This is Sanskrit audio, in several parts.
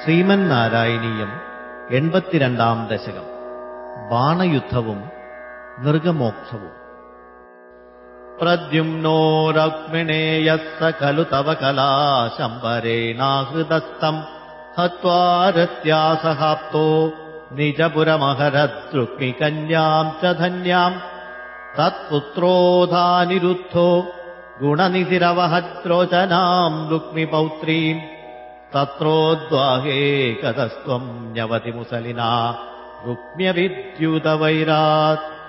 ശ്രീമന്നാരായണീയം എൺപത്തിരണ്ടാം ദശകം ബാണയുദ്ധവും നൃഗമോക്ഷവും പ്രദ്യുമ്നോരഗ്മിണേയः स खलु तव कलाशम्बरेणाहृदस्तम् हत्वारत्यासहाप्तो निजपुरमहरद्रुक्मिकन्याम् च धन्याम् तत्पुत्रोधानिरुद्धो गुणनिधिरवहद्रोचनाम् रुक्मिपौत्रीम् तत्रोद्वाहे कतस्त्वम् न्यवतिमुसलिना रुक्म्यविद्युतवैरात्।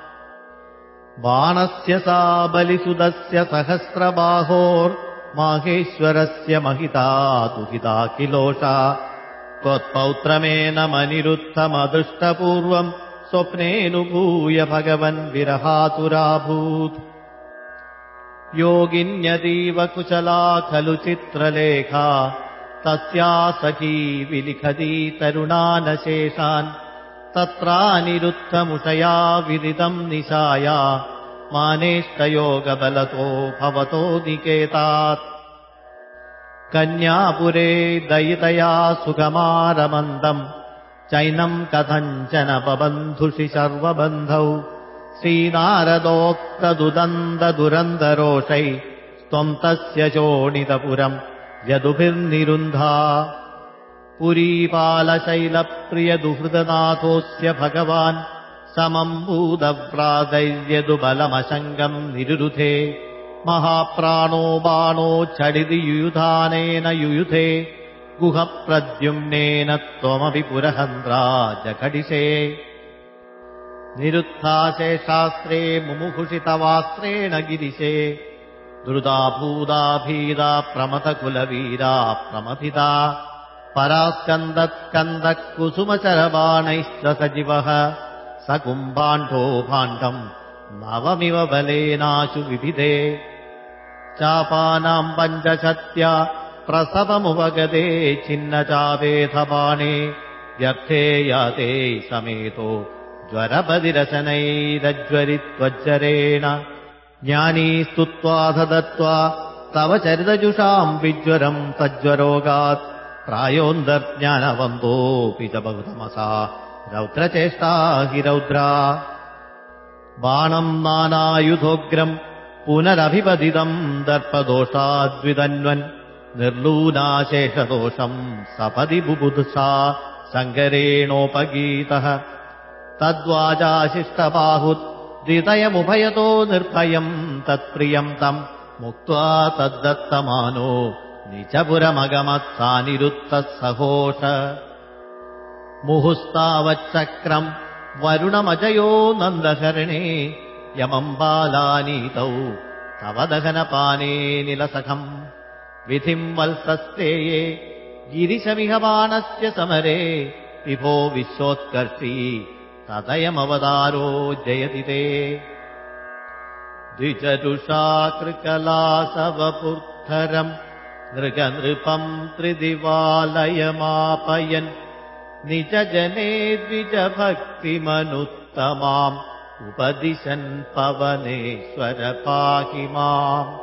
बाणस्य सा बलिसुदस्य सहस्रबाहोर्माहेश्वरस्य महिता दुहिता किलोषा। त्वत्पौत्रमेन मनिरुद्धमदृष्टपूर्वम् स्वप्नेऽनुभूय भगवन् विरहातुराभूत्। योगिन्यतीव कुशला खलु चित्रलेखा तस्या सखी विलिखती तरुणानशेषान् तत्रानिरुद्धमुषया विदितम् निशाया मानेष्टयोगबलतो भवतो निकेतात्। कन्यापुरे दयितया सुगमारमन्दम् चैनम् कथञ्चन बबन्धुषि सर्वबन्धौ। श्रीनारदोक्तदुदन्ददुरन्दरोषै त्वम् तस्य शोणितपुरम् यदुभिर्निरुन्धा। पुरीपालशैलप्रियदुहृदनाथोऽस्य भगवान् समम्बूदव्रादैर्यदुबलमशङ्गम् निरुरुधे। महाप्राणो बाणो छडिति युयुधानेन युयुधे। गुहप्रद्युम्नेन त्वमपि पुरहन्द्राजखडिषे। निरुत्थाशेषास्त्रे मुमुहुषितवास्त्रेण गिरिशे धृदाभूदाभीदा प्रमथकुलवीरा प्रमथिता। परास्कन्दत्कन्दः कुसुमचरबाणैश्च सजिवः। स कुम्भाण्डो भाण्डम् नवमिव बलेनाशु विभिदे। चापानाम् पञ्चशत्या प्रसवमुपगदे छिन्नचावेधबाणे। व्यर्थे याते समेतो ज्वरपदिरचनैरज्वरित्वज्जरेण ज्ञानी स्तुत्वाध दत्त्वा तव चरितजुषाम् विज्वरम् तज्ज्वरोगात् प्रायोऽन्तर्ज्ञानवन्तोऽपि च बहुतमसा रौद्रचेष्टा हि रौद्रा। बाणम् नानायुधोग्रम् पुनरभिपदितम् दर्पदोषाद्विदन्वन् निर्लूनाशेषदोषम् सपदि बुबुधुषा सङ्गरेणोपगीतः तद्वाजाशिष्टबाहुद्वितयमुभयतो निर्भयम् तत्प्रियम् तम् मुक्त्वा तद्दत्तमानो निचपुरमगमत्सानिरुत्तः सहोष मुहुस्तावच्चक्रम् वरुणमजयो नन्दशरणे यमम् बालानीतौ तव दहनपाने निलसखम्। विधिम् वल्सस्तेये गिरिशमिह बाणस्य समरे विभो विश्वोत्कर्षी तदयमवतारो जयति ते। द्विजरुषाकृकलासवपुर्धरम् नृगनृपम् त्रिदिवालयमापयन्। निजजने द्विजभक्तिमनुत्तमाम् उपदिशन् पवनेश्वर पाहि माम्।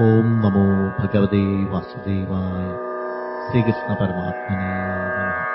ॐ नमो भगवते वासुदेवाय। श्रीकृष्णपरमात्मने नमः